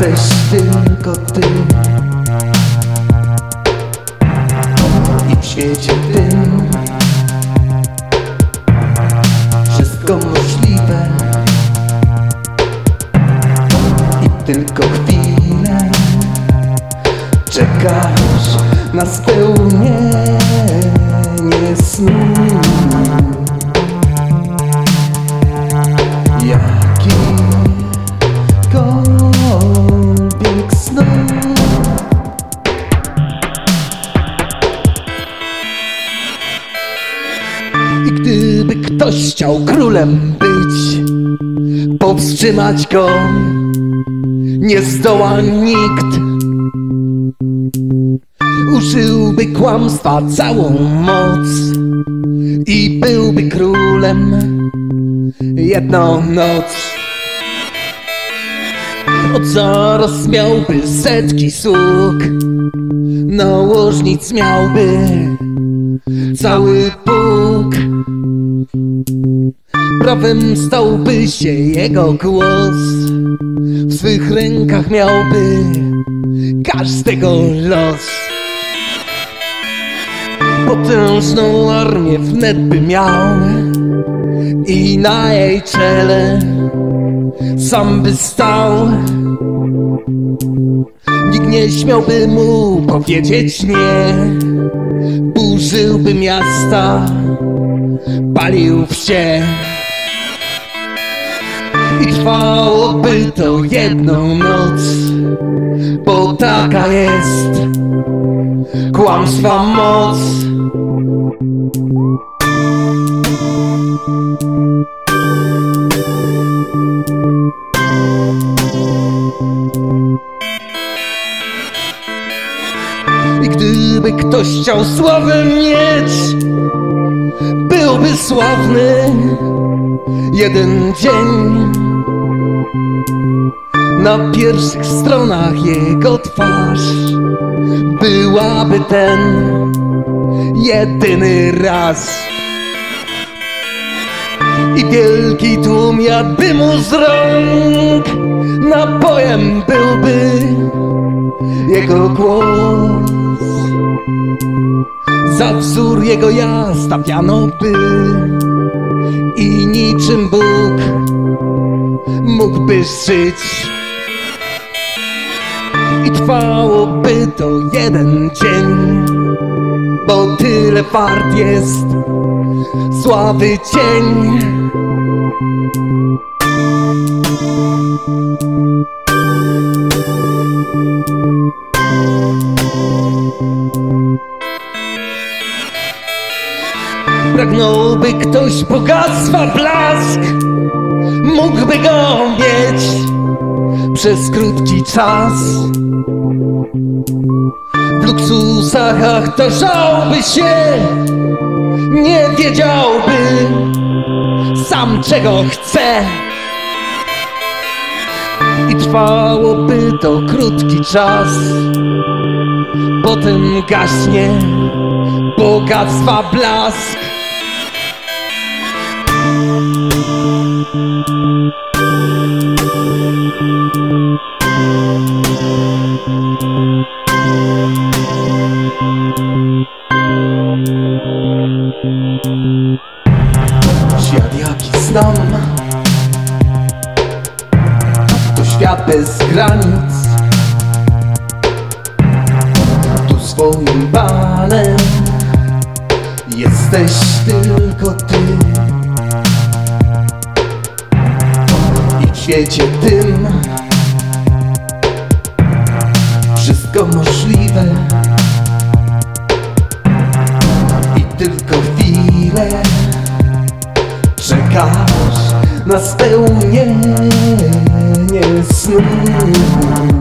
Jesteś tylko ty. I w świecie tym Wszystko możliwe. I tylko chwilę Czekasz na spełnienie snu chciał królem być. Powstrzymać go nie zdoła nikt. Użyłby kłamstwa całą moc I byłby królem jedną noc. Od zaraz miałby setki sług Nałożnic miałby cały puk Prawem stałby się jego głos. W swych rękach miałby każdego los. Potężną armię wnet by miał I na jej czele sam by stał. Nikt nie śmiałby mu powiedzieć nie. Burzyłby miasta, palił wsie I trwałoby to jedną noc Bo taka jest kłamstwa moc. I gdyby ktoś chciał sławę mieć Byłby sławny jeden dzień Na pierwszych stronach jego twarz Byłaby ten jedyny raz. I wielki tłum jadłby mu z rąk Napojem byłby jego głos. Za wzór jego ja stawiano by I niczym Bóg mógłby żyć I trwałoby to jeden dzień Bo tyle wart jest sławy cień Pragnąłby ktoś bogactwa blask Mógłby go mieć przez krótki czas W luksusach aktorzałby się. Nie wiedziałby sam czego chce. I trwałoby to krótki czas Potem gaśnie bogactwa blask. Świat świat bez granic. Tu swoim panem Jesteś tylko ty. I w świecie tym Wszystko możliwe. I tylko chwilę Czekasz na spełnienie snu